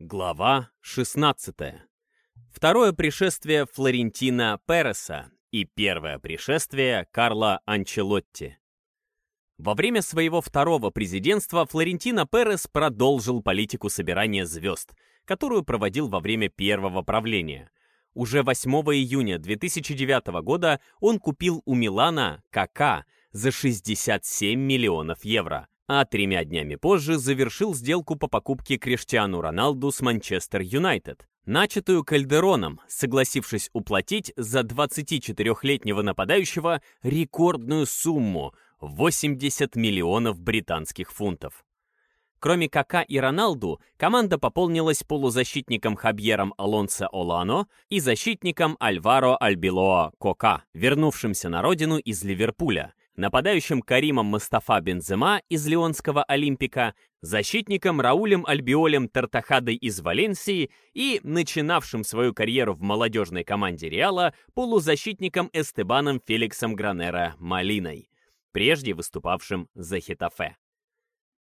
Глава 16. Второе пришествие Флорентина Переса и первое пришествие Карла Анчелотти. Во время своего второго президентства Флорентино Перес продолжил политику собирания звезд, которую проводил во время первого правления. Уже 8 июня 2009 года он купил у Милана КК за 67 миллионов евро, а тремя днями позже завершил сделку по покупке Криштиану Роналду с Манчестер Юнайтед, начатую Кальдероном, согласившись уплатить за 24-летнего нападающего рекордную сумму – 80 миллионов британских фунтов. Кроме Кака и Роналду, команда пополнилась полузащитником Хабьером Алонсо Олано и защитником Альваро Альбилоа Кока, вернувшимся на родину из Ливерпуля, нападающим Каримом Мустафа Бензема из Лионского Олимпика, защитником Раулем Альбиолем Тартахадой из Валенсии и начинавшим свою карьеру в молодежной команде Реала полузащитником Эстебаном Феликсом Гранера Малиной, прежде выступавшим за Хитафе.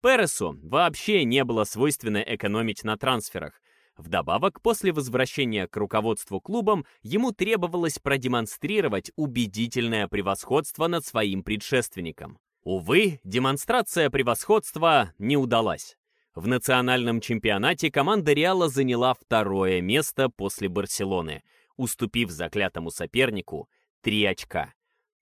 Пересу вообще не было свойственно экономить на трансферах, Вдобавок, после возвращения к руководству клубом, ему требовалось продемонстрировать убедительное превосходство над своим предшественником. Увы, демонстрация превосходства не удалась. В национальном чемпионате команда Реала заняла второе место после Барселоны, уступив заклятому сопернику 3 очка.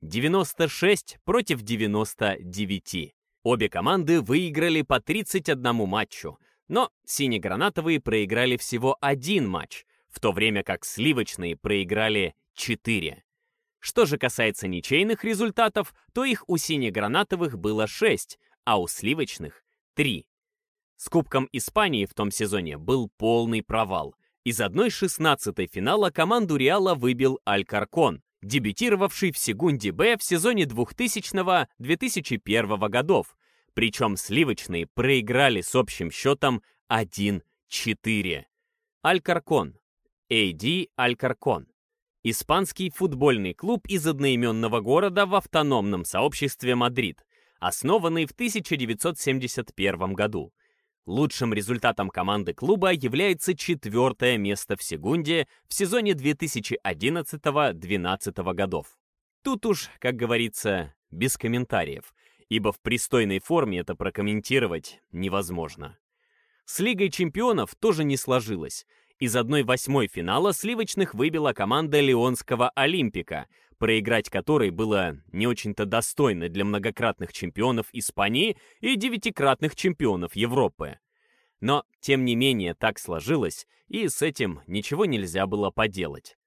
96 против 99. Обе команды выиграли по 31 матчу, но синегранатовые проиграли всего один матч, в то время как сливочные проиграли четыре. Что же касается ничейных результатов, то их у синегранатовых было шесть, а у сливочных — три. С Кубком Испании в том сезоне был полный провал. Из одной шестнадцатой финала команду Реала выбил Алькаркон, дебютировавший в Сегунде Б в сезоне 2000-2001 годов, причем сливочные проиграли с общим счетом 1-4. Алькаркон. AD Алькаркон. Испанский футбольный клуб из одноименного города в автономном сообществе Мадрид, основанный в 1971 году. Лучшим результатом команды клуба является четвертое место в Сегунде в сезоне 2011-2012 годов. Тут уж, как говорится, без комментариев – ибо в пристойной форме это прокомментировать невозможно. С Лигой чемпионов тоже не сложилось. Из одной восьмой финала сливочных выбила команда Лионского Олимпика, проиграть которой было не очень-то достойно для многократных чемпионов Испании и девятикратных чемпионов Европы. Но, тем не менее, так сложилось, и с этим ничего нельзя было поделать.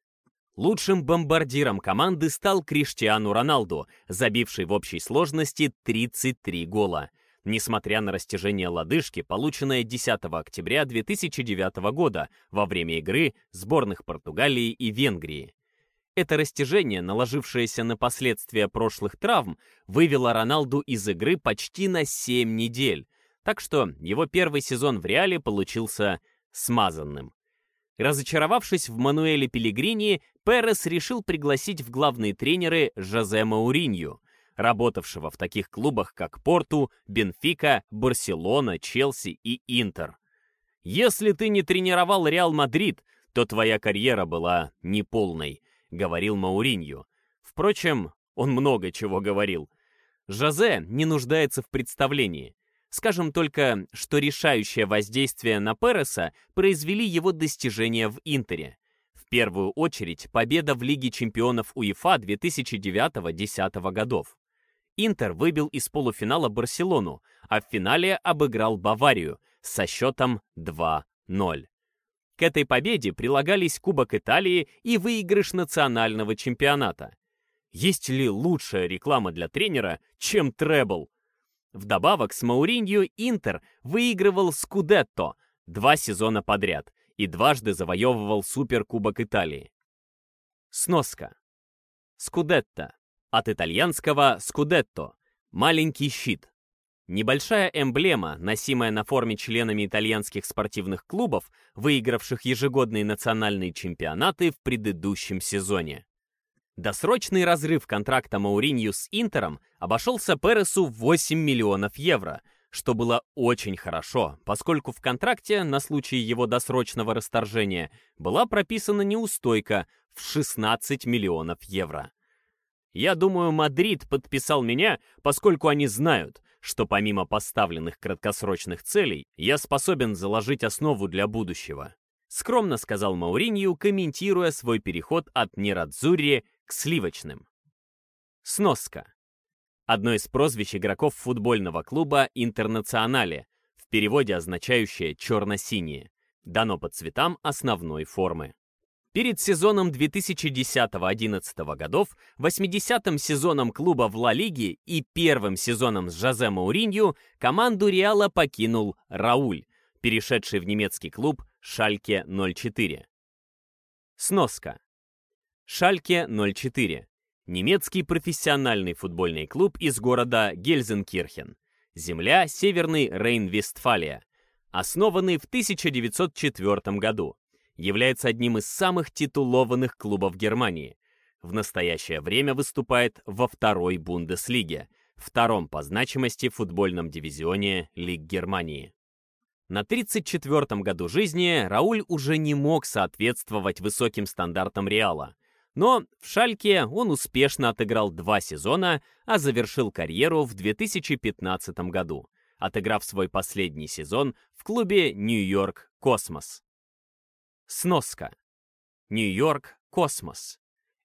Лучшим бомбардиром команды стал Криштиану Роналду, забивший в общей сложности 33 гола. Несмотря на растяжение лодыжки, полученное 10 октября 2009 года во время игры сборных Португалии и Венгрии. Это растяжение, наложившееся на последствия прошлых травм, вывело Роналду из игры почти на 7 недель, так что его первый сезон в Реале получился смазанным. Разочаровавшись в Мануэле Пеллегрини, Перес решил пригласить в главные тренеры Жозе Мауринью, работавшего в таких клубах, как Порту, Бенфика, Барселона, Челси и Интер. «Если ты не тренировал Реал Мадрид, то твоя карьера была неполной», — говорил Мауринью. Впрочем, он много чего говорил. Жозе не нуждается в представлении. Скажем только, что решающее воздействие на Переса произвели его достижения в Интере. В первую очередь победа в Лиге чемпионов УЕФА 2009-2010 годов. Интер выбил из полуфинала Барселону, а в финале обыграл Баварию со счетом 2-0. К этой победе прилагались Кубок Италии и выигрыш национального чемпионата. Есть ли лучшая реклама для тренера, чем требл? Вдобавок с Мауриньо Интер выигрывал Скудетто два сезона подряд и дважды завоевывал Суперкубок Италии. Сноска. Скудетто. От итальянского «скудетто» — маленький щит. Небольшая эмблема, носимая на форме членами итальянских спортивных клубов, выигравших ежегодные национальные чемпионаты в предыдущем сезоне. Досрочный разрыв контракта Мауринью с Интером обошелся Пересу в 8 миллионов евро, что было очень хорошо, поскольку в контракте на случай его досрочного расторжения была прописана неустойка в 16 миллионов евро. Я думаю, Мадрид подписал меня, поскольку они знают, что помимо поставленных краткосрочных целей, я способен заложить основу для будущего. Скромно сказал Мауринью, комментируя свой переход от Нерадзурри к сливочным. Сноска. Одно из прозвищ игроков футбольного клуба «Интернационале», в переводе означающее «черно-синие», дано по цветам основной формы. Перед сезоном 2010-11 годов, 80-м сезоном клуба в Ла Лиге и первым сезоном с Жозе Мауринью команду Реала покинул Рауль, перешедший в немецкий клуб Шальке 04. Сноска. Шальке 04. Немецкий профессиональный футбольный клуб из города Гельзенкирхен. Земля Северный Рейн-Вестфалия. Основанный в 1904 году является одним из самых титулованных клубов Германии. В настоящее время выступает во второй Бундеслиге, втором по значимости футбольном дивизионе Лиг Германии. На 34-м году жизни Рауль уже не мог соответствовать высоким стандартам Реала. Но в Шальке он успешно отыграл два сезона, а завершил карьеру в 2015 году, отыграв свой последний сезон в клубе Нью-Йорк Космос. Сноска. Нью-Йорк Космос.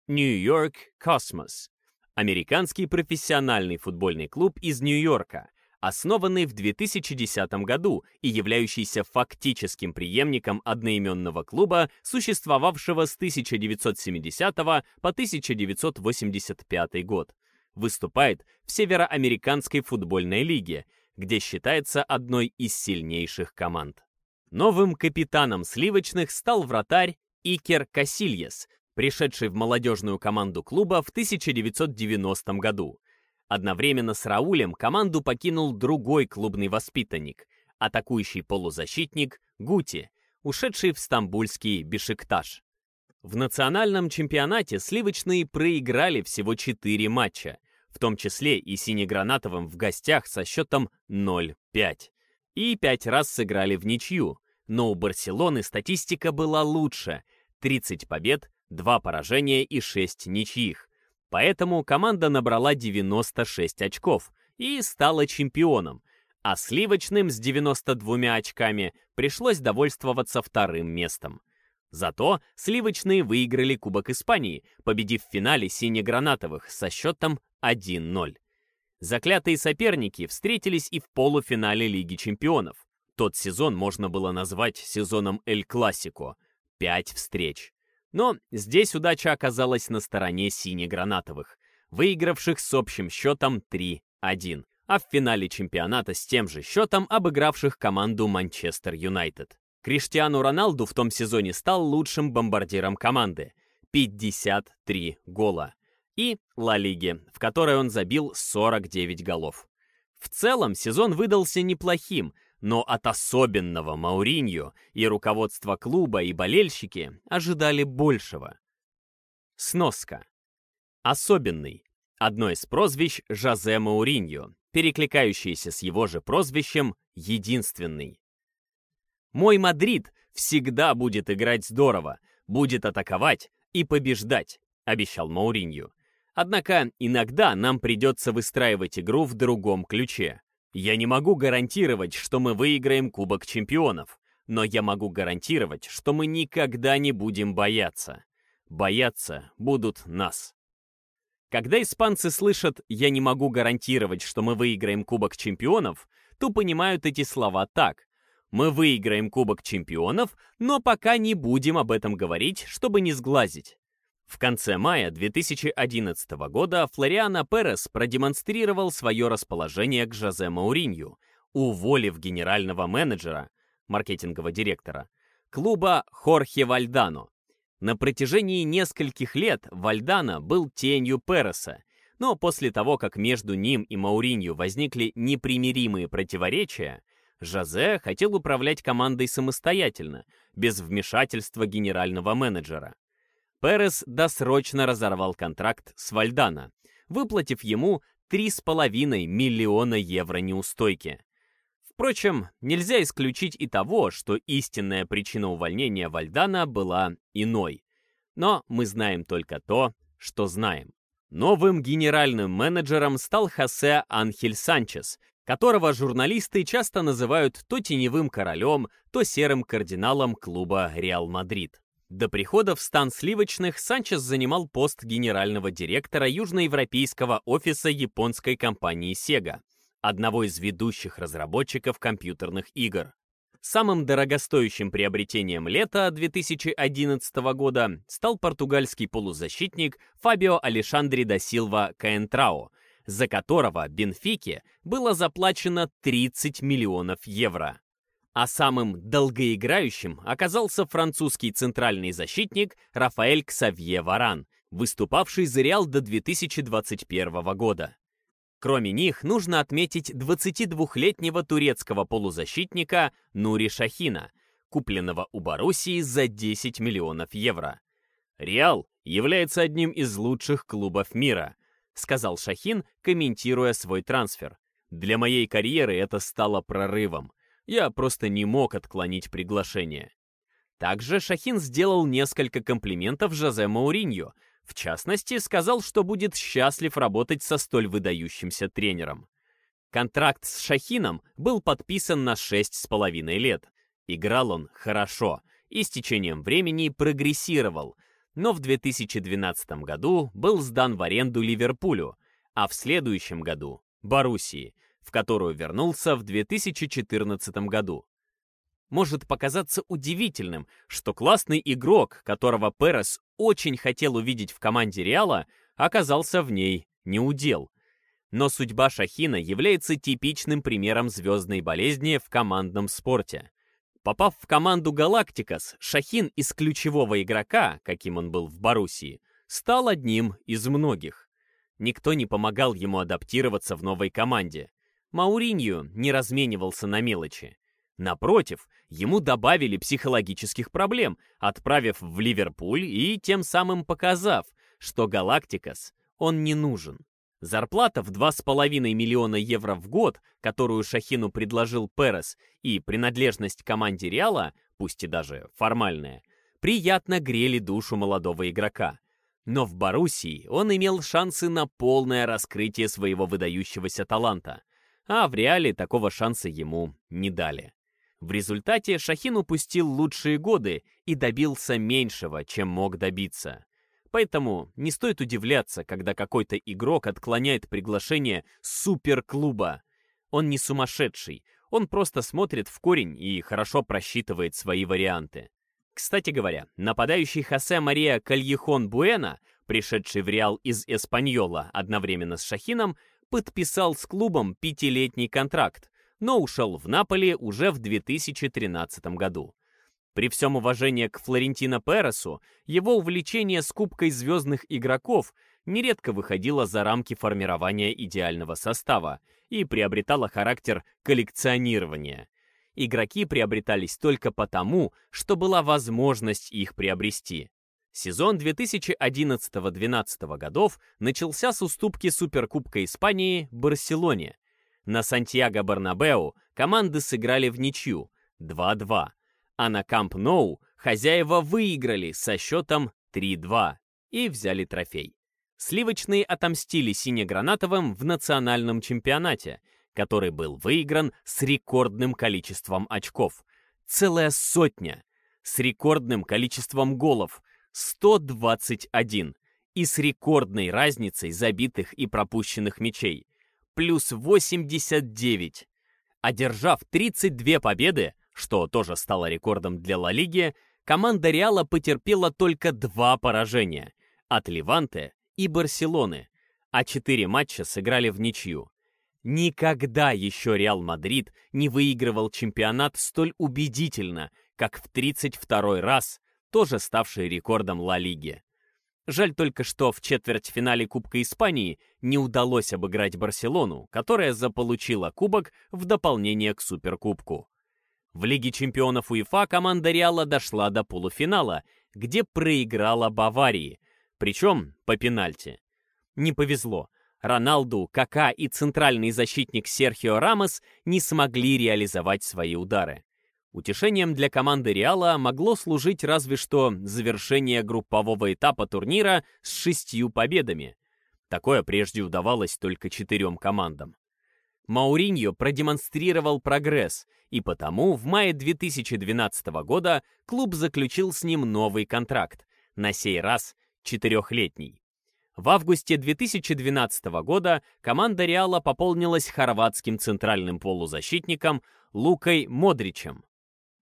Нью-Йорк Космос. Американский профессиональный футбольный клуб из Нью-Йорка, основанный в 2010 году и являющийся фактическим преемником одноименного клуба, существовавшего с 1970 по 1985 год. Выступает в Североамериканской футбольной лиге, где считается одной из сильнейших команд. Новым капитаном сливочных стал вратарь Икер Касильес, пришедший в молодежную команду клуба в 1990 году. Одновременно с Раулем команду покинул другой клубный воспитанник, атакующий полузащитник Гути, ушедший в стамбульский Бешикташ. В национальном чемпионате сливочные проиграли всего 4 матча, в том числе и синегранатовым в гостях со счетом 0-5. И пять раз сыграли в ничью, но у Барселоны статистика была лучше — 30 побед, 2 поражения и 6 ничьих. Поэтому команда набрала 96 очков и стала чемпионом, а сливочным с 92 очками пришлось довольствоваться вторым местом. Зато сливочные выиграли Кубок Испании, победив в финале синегранатовых со счетом 1-0. Заклятые соперники встретились и в полуфинале Лиги чемпионов. Тот сезон можно было назвать сезоном Эль Классико. Пять встреч. Но здесь удача оказалась на стороне сине-гранатовых, выигравших с общим счетом 3-1, а в финале чемпионата с тем же счетом обыгравших команду Манчестер Юнайтед. Криштиану Роналду в том сезоне стал лучшим бомбардиром команды — 53 гола. И Ла Лиги, в которой он забил 49 голов. В целом сезон выдался неплохим, но от особенного Мауриньо и руководства клуба и болельщики ожидали большего. Сноска. Особенный. Одно из прозвищ Жозе Мауриньо, перекликающееся с его же прозвищем «Единственный». «Мой Мадрид всегда будет играть здорово, будет атаковать и побеждать», — обещал Мауриньо. Однако иногда нам придется выстраивать игру в другом ключе. Я не могу гарантировать, что мы выиграем Кубок Чемпионов, но я могу гарантировать, что мы никогда не будем бояться. Бояться будут нас. Когда испанцы слышат «я не могу гарантировать, что мы выиграем Кубок Чемпионов», то понимают эти слова так. Мы выиграем Кубок Чемпионов, но пока не будем об этом говорить, чтобы не сглазить. В конце мая 2011 года Флориано Перес продемонстрировал свое расположение к Жозе Мауринью, уволив генерального менеджера, маркетингового директора, клуба Хорхе Вальдано. На протяжении нескольких лет Вальдано был тенью Переса, но после того, как между ним и Мауринью возникли непримиримые противоречия, Жозе хотел управлять командой самостоятельно, без вмешательства генерального менеджера. Перес досрочно разорвал контракт с Вальдана, выплатив ему 3,5 миллиона евро неустойки. Впрочем, нельзя исключить и того, что истинная причина увольнения Вальдана была иной. Но мы знаем только то, что знаем. Новым генеральным менеджером стал Хосе Анхель Санчес, которого журналисты часто называют то теневым королем, то серым кардиналом клуба «Реал Мадрид». До прихода в стан сливочных Санчес занимал пост генерального директора южноевропейского офиса японской компании Sega, одного из ведущих разработчиков компьютерных игр. Самым дорогостоящим приобретением лета 2011 года стал португальский полузащитник Фабио Алешандри да Силва Каэнтрао, за которого Бенфике было заплачено 30 миллионов евро. А самым долгоиграющим оказался французский центральный защитник Рафаэль Ксавье Варан, выступавший за Реал до 2021 года. Кроме них, нужно отметить 22-летнего турецкого полузащитника Нури Шахина, купленного у Боруссии за 10 миллионов евро. «Реал является одним из лучших клубов мира», сказал Шахин, комментируя свой трансфер. «Для моей карьеры это стало прорывом. Я просто не мог отклонить приглашение». Также Шахин сделал несколько комплиментов Жозе Мауриньо, в частности, сказал, что будет счастлив работать со столь выдающимся тренером. Контракт с Шахином был подписан на шесть с половиной лет. Играл он хорошо и с течением времени прогрессировал, но в 2012 году был сдан в аренду Ливерпулю, а в следующем году – Боруссии, в которую вернулся в 2014 году. Может показаться удивительным, что классный игрок, которого Перес очень хотел увидеть в команде Реала, оказался в ней не удел. Но судьба Шахина является типичным примером звездной болезни в командном спорте. Попав в команду «Галактикас», Шахин из ключевого игрока, каким он был в Боруссии, стал одним из многих. Никто не помогал ему адаптироваться в новой команде. Мауринью не разменивался на мелочи. Напротив, ему добавили психологических проблем, отправив в Ливерпуль и тем самым показав, что Галактикас он не нужен. Зарплата в 2,5 миллиона евро в год, которую Шахину предложил Перес, и принадлежность команде Реала, пусть и даже формальная, приятно грели душу молодого игрока. Но в Боруссии он имел шансы на полное раскрытие своего выдающегося таланта, а в Реале такого шанса ему не дали. В результате Шахин упустил лучшие годы и добился меньшего, чем мог добиться. Поэтому не стоит удивляться, когда какой-то игрок отклоняет приглашение суперклуба. Он не сумасшедший, он просто смотрит в корень и хорошо просчитывает свои варианты. Кстати говоря, нападающий Хосе Мария Кальехон Буэна, пришедший в Реал из Эспаньола одновременно с Шахином, подписал с клубом пятилетний контракт, но ушел в Наполи уже в 2013 году. При всем уважении к Флорентино Пересу, его увлечение скупкой звездных игроков нередко выходило за рамки формирования идеального состава и приобретало характер коллекционирования. Игроки приобретались только потому, что была возможность их приобрести. Сезон 2011-2012 годов начался с уступки Суперкубка Испании Барселоне, на Сантьяго-Барнабеу команды сыграли в ничью 2-2, а на Камп Ноу хозяева выиграли со счетом 3-2 и взяли трофей. Сливочные отомстили сине-гранатовым в национальном чемпионате, который был выигран с рекордным количеством очков. Целая сотня. С рекордным количеством голов. 121. И с рекордной разницей забитых и пропущенных мячей плюс 89. Одержав 32 победы, что тоже стало рекордом для Ла Лиги, команда Реала потерпела только два поражения от Леванте и Барселоны, а четыре матча сыграли вничью. Никогда еще Реал Мадрид не выигрывал чемпионат столь убедительно, как в 32 раз, тоже ставший рекордом Ла Лиги. Жаль только, что в четвертьфинале Кубка Испании не удалось обыграть Барселону, которая заполучила кубок в дополнение к Суперкубку. В Лиге чемпионов УЕФА команда Реала дошла до полуфинала, где проиграла Баварии, причем по пенальти. Не повезло. Роналду, Кака и центральный защитник Серхио Рамос не смогли реализовать свои удары. Утешением для команды Реала могло служить разве что завершение группового этапа турнира с шестью победами. Такое прежде удавалось только четырем командам. Мауриньо продемонстрировал прогресс, и потому в мае 2012 года клуб заключил с ним новый контракт, на сей раз четырехлетний. В августе 2012 года команда Реала пополнилась хорватским центральным полузащитником Лукой Модричем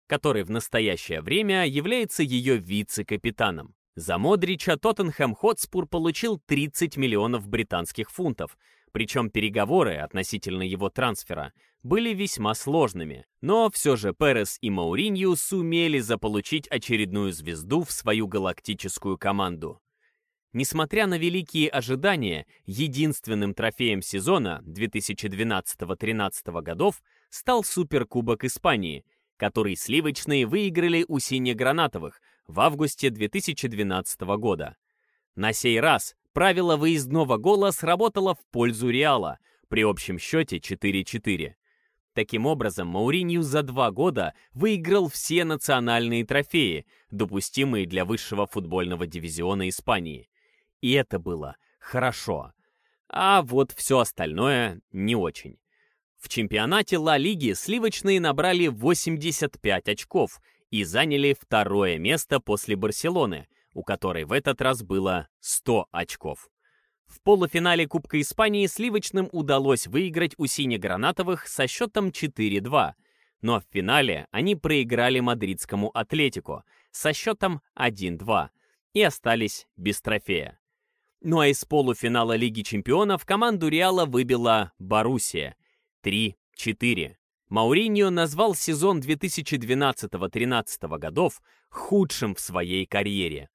который в настоящее время является ее вице-капитаном. За Модрича Тоттенхэм Хотспур получил 30 миллионов британских фунтов, причем переговоры относительно его трансфера были весьма сложными, но все же Перес и Мауринью сумели заполучить очередную звезду в свою галактическую команду. Несмотря на великие ожидания, единственным трофеем сезона 2012-13 годов стал Суперкубок Испании, который сливочные выиграли у сине-гранатовых в августе 2012 года. На сей раз правило выездного гола сработало в пользу Реала при общем счете 4-4. Таким образом, Мауринью за два года выиграл все национальные трофеи, допустимые для высшего футбольного дивизиона Испании. И это было хорошо. А вот все остальное не очень. В чемпионате Ла Лиги сливочные набрали 85 очков и заняли второе место после Барселоны, у которой в этот раз было 100 очков. В полуфинале Кубка Испании сливочным удалось выиграть у сине-гранатовых со счетом 4-2, но в финале они проиграли мадридскому Атлетику со счетом 1-2 и остались без трофея. Ну а из полуфинала Лиги Чемпионов команду Реала выбила Боруссия – 3-4. Мауриньо назвал сезон 2012-13 годов худшим в своей карьере.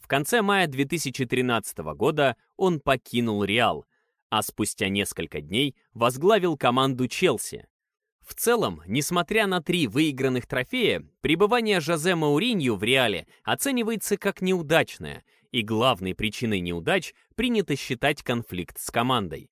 В конце мая 2013 года он покинул Реал, а спустя несколько дней возглавил команду Челси. В целом, несмотря на три выигранных трофея, пребывание Жозе Мауринью в Реале оценивается как неудачное, и главной причиной неудач принято считать конфликт с командой.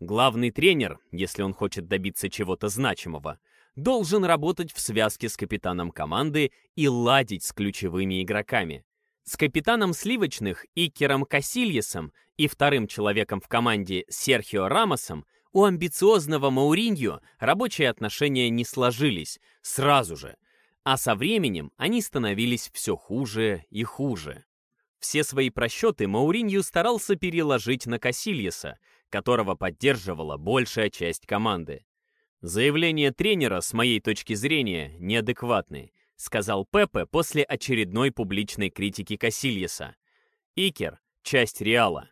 Главный тренер, если он хочет добиться чего-то значимого, должен работать в связке с капитаном команды и ладить с ключевыми игроками. С капитаном сливочных Икером Касильесом и вторым человеком в команде Серхио Рамосом у амбициозного Мауриньо рабочие отношения не сложились сразу же, а со временем они становились все хуже и хуже. Все свои просчеты Мауринью старался переложить на Касильеса, которого поддерживала большая часть команды. Заявление тренера, с моей точки зрения, неадекватны, сказал Пепе после очередной публичной критики Касильеса. Икер – часть Реала.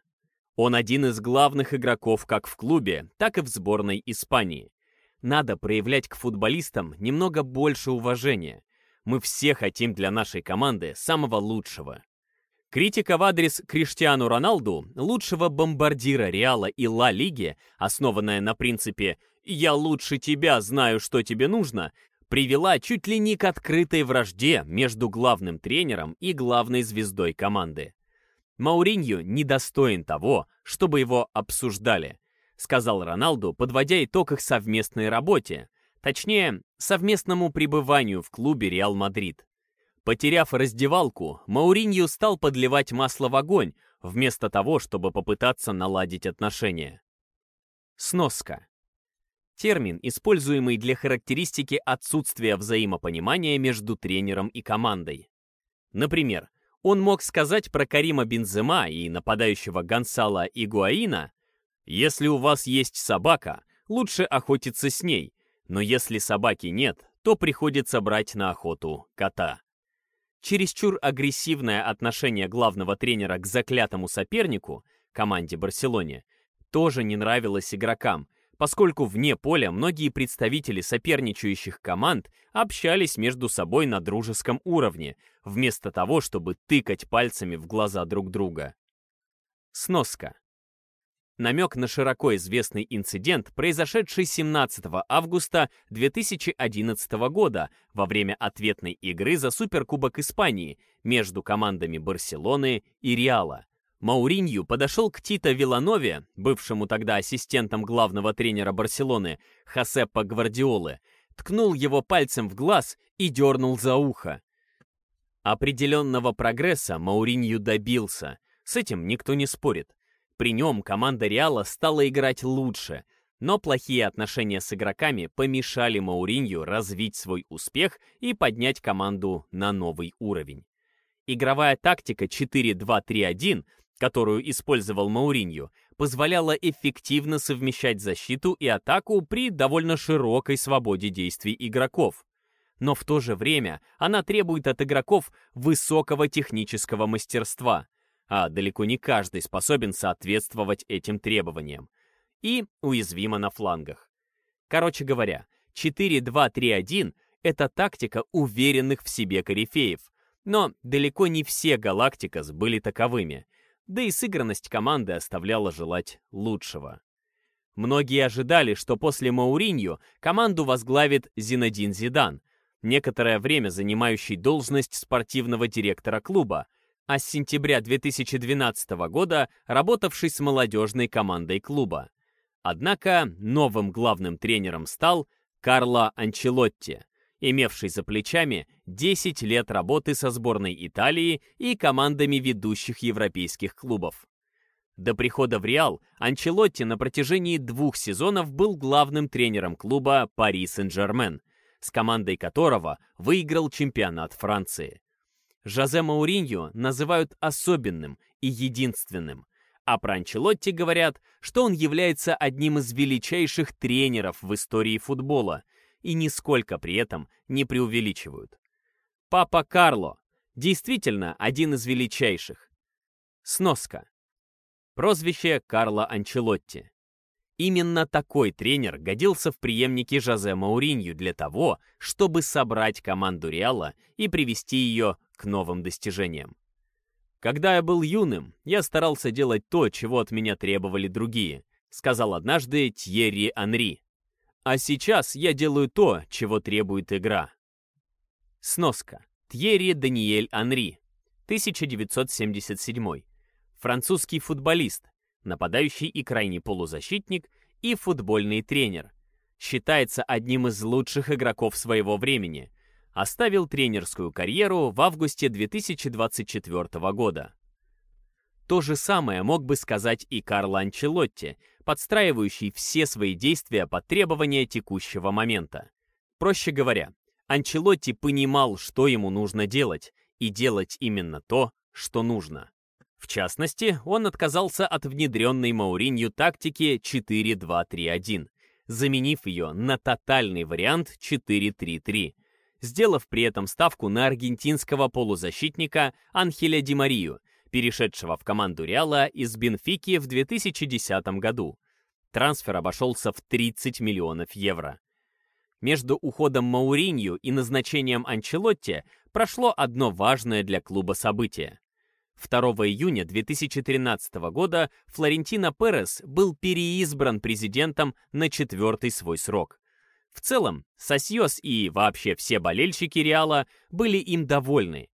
Он один из главных игроков как в клубе, так и в сборной Испании. Надо проявлять к футболистам немного больше уважения. Мы все хотим для нашей команды самого лучшего. Критика в адрес Криштиану Роналду, лучшего бомбардира Реала и Ла Лиги, основанная на принципе «я лучше тебя знаю, что тебе нужно», привела чуть ли не к открытой вражде между главным тренером и главной звездой команды. Мауринью недостоин того, чтобы его обсуждали, сказал Роналду, подводя итог их совместной работе, точнее, совместному пребыванию в клубе Реал Мадрид. Потеряв раздевалку, Мауринью стал подливать масло в огонь, вместо того, чтобы попытаться наладить отношения. Сноска. Термин, используемый для характеристики отсутствия взаимопонимания между тренером и командой. Например, он мог сказать про Карима Бензема и нападающего Гонсала Игуаина, «Если у вас есть собака, лучше охотиться с ней, но если собаки нет, то приходится брать на охоту кота». Чересчур агрессивное отношение главного тренера к заклятому сопернику, команде Барселоне, тоже не нравилось игрокам, поскольку вне поля многие представители соперничающих команд общались между собой на дружеском уровне, вместо того, чтобы тыкать пальцами в глаза друг друга. Сноска. Намек на широко известный инцидент, произошедший 17 августа 2011 года во время ответной игры за Суперкубок Испании между командами Барселоны и Реала. Мауринью подошел к Тито Виланове, бывшему тогда ассистентом главного тренера Барселоны, Хосеппа Гвардиолы, ткнул его пальцем в глаз и дернул за ухо. Определенного прогресса Мауринью добился, с этим никто не спорит. При нем команда Реала стала играть лучше, но плохие отношения с игроками помешали Мауринью развить свой успех и поднять команду на новый уровень. Игровая тактика 4-2-3-1 которую использовал Мауринью, позволяла эффективно совмещать защиту и атаку при довольно широкой свободе действий игроков. Но в то же время она требует от игроков высокого технического мастерства, а далеко не каждый способен соответствовать этим требованиям, и уязвима на флангах. Короче говоря, 4-2-3-1 — это тактика уверенных в себе корифеев, но далеко не все Галактикас были таковыми — да и сыгранность команды оставляла желать лучшего. Многие ожидали, что после Мауриньо команду возглавит Зинедин Зидан, некоторое время занимающий должность спортивного директора клуба, а с сентября 2012 года работавший с молодежной командой клуба. Однако новым главным тренером стал Карло Анчелотти, имевший за плечами 10 лет работы со сборной Италии и командами ведущих европейских клубов. До прихода в Реал Анчелотти на протяжении двух сезонов был главным тренером клуба Пари Сен-Жермен, с командой которого выиграл чемпионат Франции. Жозе Мауриньо называют особенным и единственным, а про Анчелотти говорят, что он является одним из величайших тренеров в истории футбола – и нисколько при этом не преувеличивают. Папа Карло действительно один из величайших. Сноска. Прозвище Карло Анчелотти. Именно такой тренер годился в преемнике Жозе Мауринью для того, чтобы собрать команду Реала и привести ее к новым достижениям. «Когда я был юным, я старался делать то, чего от меня требовали другие», сказал однажды Тьерри Анри, а сейчас я делаю то, чего требует игра. Сноска. Тьерри Даниэль Анри. 1977. Французский футболист, нападающий и крайний полузащитник и футбольный тренер. Считается одним из лучших игроков своего времени. Оставил тренерскую карьеру в августе 2024 года. То же самое мог бы сказать и Карло Анчелотти, подстраивающий все свои действия под требования текущего момента. Проще говоря, Анчелотти понимал, что ему нужно делать, и делать именно то, что нужно. В частности, он отказался от внедренной Мауринью тактики 4-2-3-1, заменив ее на тотальный вариант 4-3-3, сделав при этом ставку на аргентинского полузащитника Анхеля Ди Марию, перешедшего в команду Реала из Бенфики в 2010 году. Трансфер обошелся в 30 миллионов евро. Между уходом Мауринью и назначением Анчелотти прошло одно важное для клуба событие. 2 июня 2013 года Флорентино Перес был переизбран президентом на четвертый свой срок. В целом, Сосьос и вообще все болельщики Реала были им довольны.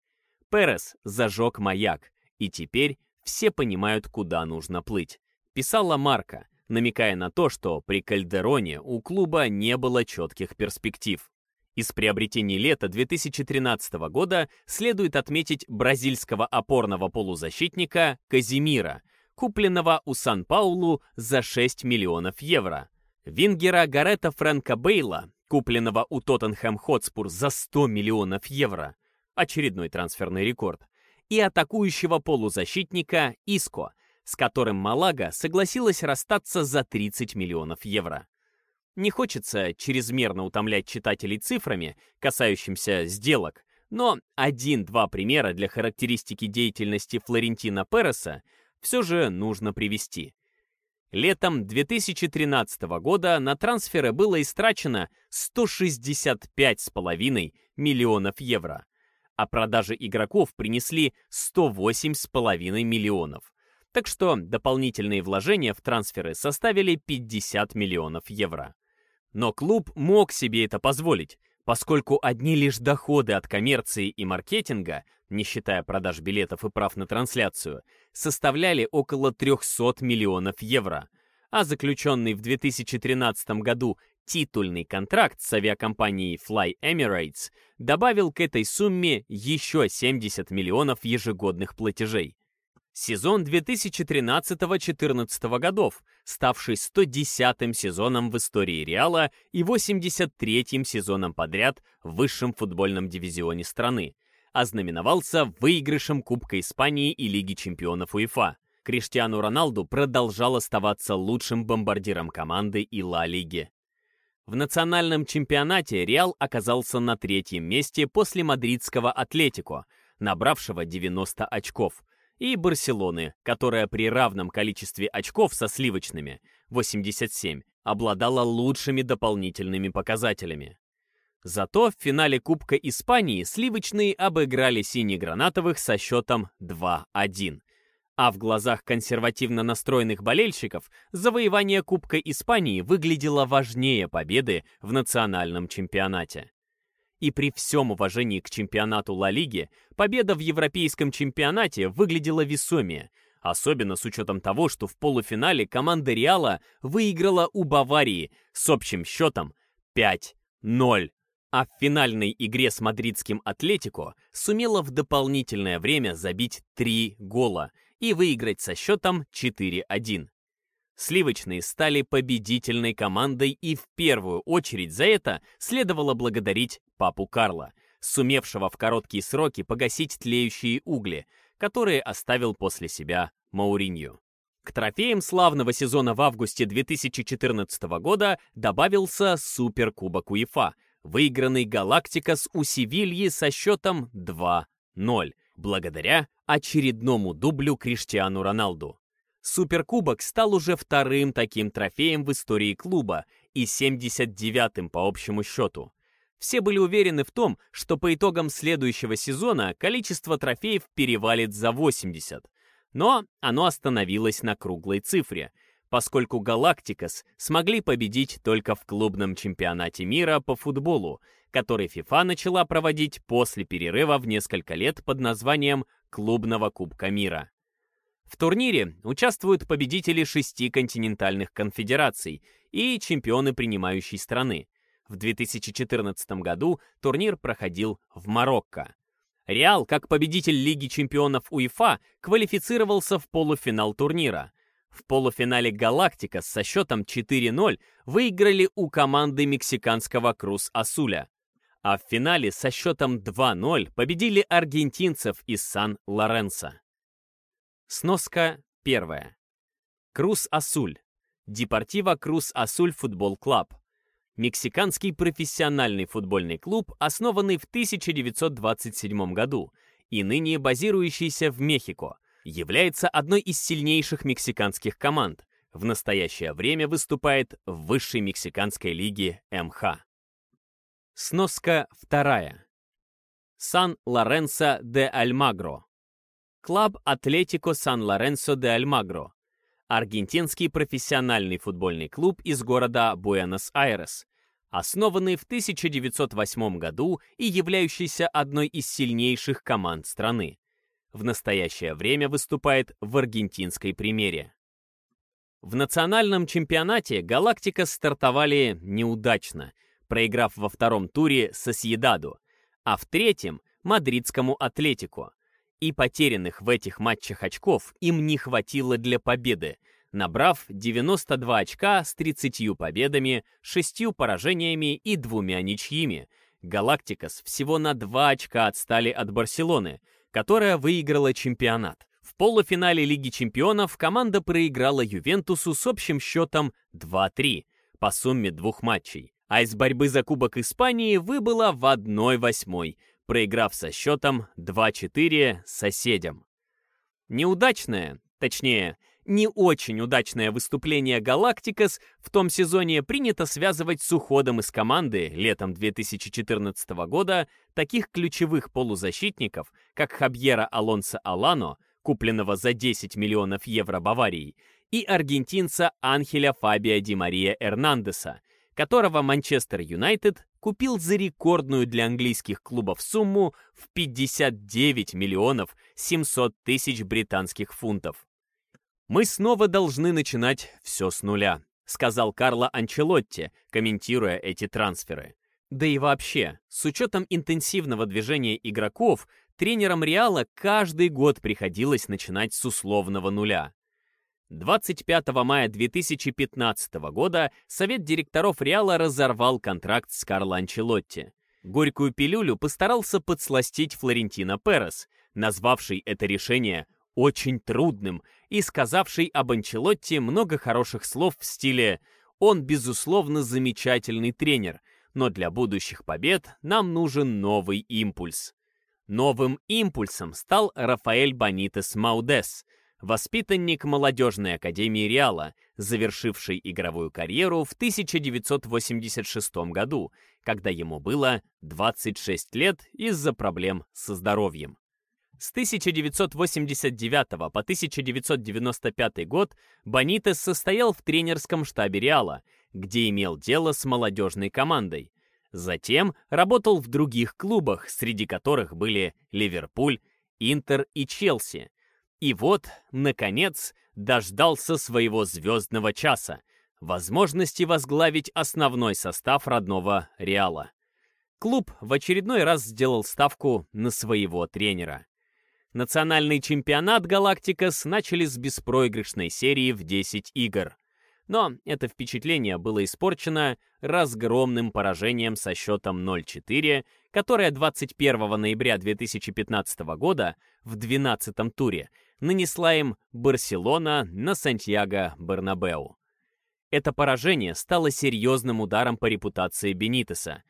Перес зажег маяк, и теперь все понимают, куда нужно плыть. Писала Марка, намекая на то, что при Кальдероне у клуба не было четких перспектив. Из приобретений лета 2013 года следует отметить бразильского опорного полузащитника Казимира, купленного у Сан-Паулу за 6 миллионов евро. Вингера Гарета Фрэнка Бейла, купленного у Тоттенхэм Хотспур за 100 миллионов евро. Очередной трансферный рекорд и атакующего полузащитника Иско, с которым Малага согласилась расстаться за 30 миллионов евро. Не хочется чрезмерно утомлять читателей цифрами, касающимся сделок, но один-два примера для характеристики деятельности Флорентина Переса все же нужно привести. Летом 2013 года на трансферы было истрачено 165,5 миллионов евро а продажи игроков принесли 108,5 миллионов. Так что дополнительные вложения в трансферы составили 50 миллионов евро. Но клуб мог себе это позволить, поскольку одни лишь доходы от коммерции и маркетинга, не считая продаж билетов и прав на трансляцию, составляли около 300 миллионов евро, а заключенный в 2013 году титульный контракт с авиакомпанией Fly Emirates добавил к этой сумме еще 70 миллионов ежегодных платежей. Сезон 2013-14 годов, ставший 110-м сезоном в истории Реала и 83-м сезоном подряд в высшем футбольном дивизионе страны, ознаменовался выигрышем Кубка Испании и Лиги чемпионов УЕФА. Криштиану Роналду продолжал оставаться лучшим бомбардиром команды и Ла Лиги. В национальном чемпионате Реал оказался на третьем месте после мадридского Атлетико, набравшего 90 очков, и Барселоны, которая при равном количестве очков со сливочными, 87, обладала лучшими дополнительными показателями. Зато в финале Кубка Испании сливочные обыграли сине-гранатовых со счетом 2-1. А в глазах консервативно настроенных болельщиков завоевание Кубка Испании выглядело важнее победы в национальном чемпионате. И при всем уважении к чемпионату Ла Лиги, победа в европейском чемпионате выглядела весомее, особенно с учетом того, что в полуфинале команда Реала выиграла у Баварии с общим счетом 5-0, а в финальной игре с мадридским Атлетико сумела в дополнительное время забить 3 гола и выиграть со счетом 4-1. Сливочные стали победительной командой и в первую очередь за это следовало благодарить папу Карла, сумевшего в короткие сроки погасить тлеющие угли, которые оставил после себя Мауринью. К трофеям славного сезона в августе 2014 года добавился Суперкубок УЕФА, выигранный Галактикас у Севильи со счетом 2-0, благодаря очередному дублю Криштиану Роналду. Суперкубок стал уже вторым таким трофеем в истории клуба и 79-м по общему счету. Все были уверены в том, что по итогам следующего сезона количество трофеев перевалит за 80. Но оно остановилось на круглой цифре, поскольку Галактикас смогли победить только в клубном чемпионате мира по футболу, который FIFA начала проводить после перерыва в несколько лет под названием Клубного Кубка мира. В турнире участвуют победители шести континентальных конфедераций и чемпионы принимающей страны. В 2014 году турнир проходил в Марокко. Реал, как победитель Лиги чемпионов УЕФА, квалифицировался в полуфинал турнира. В полуфинале «Галактика» со счетом 4-0 выиграли у команды мексиканского Круз-Асуля. А в финале со счетом 2-0 победили аргентинцев из Сан-Лоренсо. Сноска первая. Крус-Асуль. Депортива Крус-Асуль футбол клуб. Мексиканский профессиональный футбольный клуб, основанный в 1927 году и ныне базирующийся в Мехико, является одной из сильнейших мексиканских команд. В настоящее время выступает в высшей мексиканской лиге МХ. Сноска вторая. Сан-Лоренсо де Альмагро. Клаб Атлетико Сан-Лоренсо де Альмагро, аргентинский профессиональный футбольный клуб из города Буэнос-Айрес, основанный в 1908 году и являющийся одной из сильнейших команд страны. В настоящее время выступает в аргентинской премьере. В национальном чемпионате «Галактика» стартовали неудачно, проиграв во втором туре Сосьедаду, а в третьем – мадридскому «Атлетико», и потерянных в этих матчах очков им не хватило для победы, набрав 92 очка с 30 победами, 6 поражениями и двумя ничьими. Галактикас всего на 2 очка отстали от Барселоны, которая выиграла чемпионат. В полуфинале Лиги чемпионов команда проиграла Ювентусу с общим счетом 2-3 по сумме двух матчей, а из борьбы за Кубок Испании выбыла в 1-8, проиграв со счетом 2-4 соседям. Неудачное, точнее, не очень удачное выступление Галактикас в том сезоне принято связывать с уходом из команды летом 2014 года таких ключевых полузащитников, как Хабьера Алонсо Алано, купленного за 10 миллионов евро Баварией, и аргентинца Анхеля Фабиа Ди Мария Эрнандеса, которого Манчестер Юнайтед купил за рекордную для английских клубов сумму в 59 миллионов 700 тысяч британских фунтов. «Мы снова должны начинать все с нуля», сказал Карло Анчелотти, комментируя эти трансферы. Да и вообще, с учетом интенсивного движения игроков, тренерам Реала каждый год приходилось начинать с условного нуля. 25 мая 2015 года Совет директоров Реала разорвал контракт с Карло Анчелотти. Горькую пилюлю постарался подсластить Флорентино Перес, назвавший это решение очень трудным и сказавший об Анчелотти много хороших слов в стиле «Он, безусловно, замечательный тренер, но для будущих побед нам нужен новый импульс». Новым импульсом стал Рафаэль Бонитес Маудес, воспитанник молодежной академии Реала, завершивший игровую карьеру в 1986 году, когда ему было 26 лет из-за проблем со здоровьем. С 1989 по 1995 год Бонитес состоял в тренерском штабе Реала, где имел дело с молодежной командой. Затем работал в других клубах, среди которых были Ливерпуль, Интер и Челси. И вот, наконец, дождался своего звездного часа, возможности возглавить основной состав родного Реала. Клуб в очередной раз сделал ставку на своего тренера. Национальный чемпионат Галактикас начали с беспроигрышной серии в 10 игр. Но это впечатление было испорчено разгромным поражением со счетом 0-4, которое 21 ноября 2015 года в 12-м туре нанесла им Барселона на Сантьяго Бернабеу. Это поражение стало серьезным ударом по репутации Бенитеса,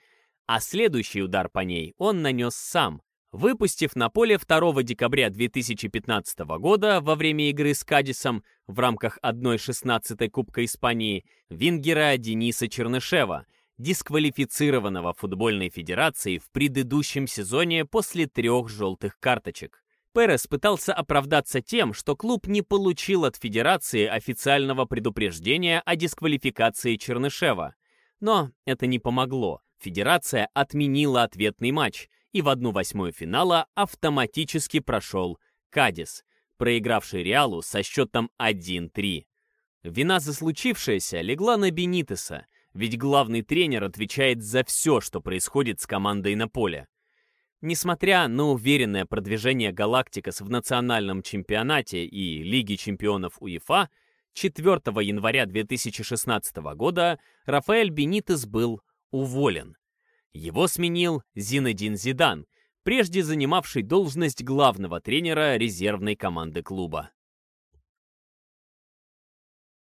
а следующий удар по ней он нанес сам, выпустив на поле 2 декабря 2015 года во время игры с Кадисом в рамках 1-16 Кубка Испании вингера Дениса Чернышева, дисквалифицированного футбольной федерацией в предыдущем сезоне после трех желтых карточек. Перес пытался оправдаться тем, что клуб не получил от федерации официального предупреждения о дисквалификации Чернышева. Но это не помогло. Федерация отменила ответный матч – и в одну восьмую финала автоматически прошел Кадис, проигравший Реалу со счетом 1-3. Вина за случившееся легла на Бенитеса, ведь главный тренер отвечает за все, что происходит с командой на поле. Несмотря на уверенное продвижение Галактикас в национальном чемпионате и Лиге чемпионов УЕФА, 4 января 2016 года Рафаэль Бенитес был уволен. Его сменил Зинедин Зидан, прежде занимавший должность главного тренера резервной команды клуба.